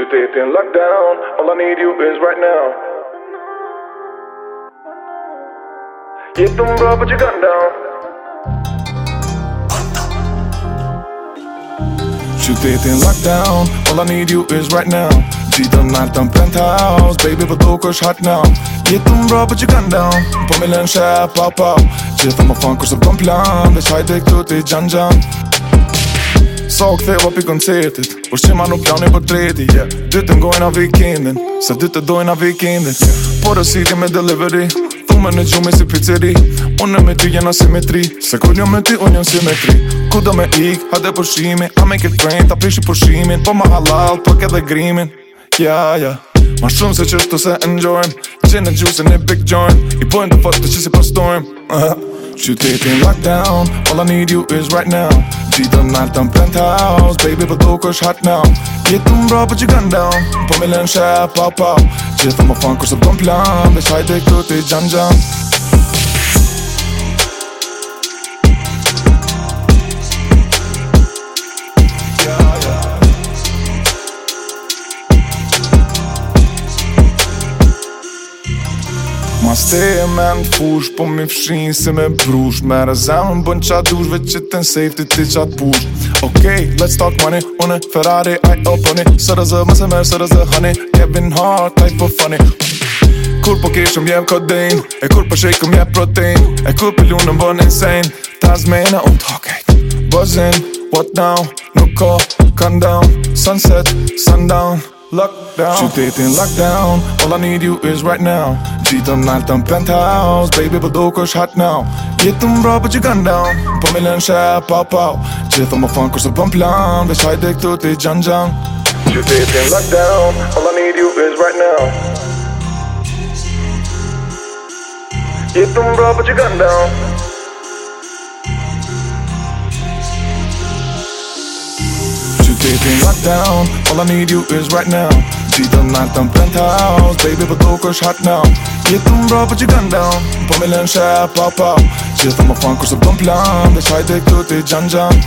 Qytetin lockdown, all I need you is right now. Jetëm bra për që gun down. Qytetin lockdown, all I need you is right now. Gjitëm natën penthouse, baby është hot now. Jetëm bra për që gun down, po me lën shep, pau pau Gjithë më fanë kërse bëm plan, veç hajde Sa so, këtheva pi koncertit Por që ma nuk plani për treti yeah. Dytë ngojna vikendin Se dytë dojna vikendin yeah. Por e si me delivery Thume në gjumë si pizzeri Unë me ty jena simetri Se kur një me ty unë jam simetri Ku do me ik, hade përshimi I make it rain, ta prishi përshimin Po ma halal, po edhe grimin Ja, ja Ma shumë se qështu se enjoyim and juice and a big joint I pojnë të fotë që si uh, Qytetin lockdown. All I need you is right now. Gjitëm natën penthouse Baby për tuk është hot now. Jetëm bra për që gun down. Po me lën shep, pau pau Gjithë më fanë kërse bëm plan Veç hajde këtu ti gjan Ma ste e men fush, po mi fshin se me brush. Mere zemën bën qa dush, veç që të në safety ti qa push. Ok, let's talk money, une Ferrari, I oponi Sërëzë, mëse merë, sërëzë, honey. Kevin Hart, type for funny. Kur po kishëm jem kodein E kur po shakëm jem protein E kur po lunëm bën insane. Tasmena, unë t'hokejt Buzzin, what now? Nuk ko, calm down Sunset, sundown lockdown. Shoot it in lockdown. All I need you is right now. Jeetam Natham penthouse. Baby, but do kush hot now. Get them bra, but you gun down. Pamilan shah, pow pow. Chit on my phone, kush bump line, Wish I dick to the jang jang. Shoot it in lockdown. All I need you is right now. Get them bra, but you gun down. Qytetin lockdown All I need you is right now. Gjitëm natën penthouse. Baby tuk është hot now. Bra për që gun down. Po me lën shep, pau pau Gjithë më fanë kërse bëm plan Veç hajde këtu ti gjan gjan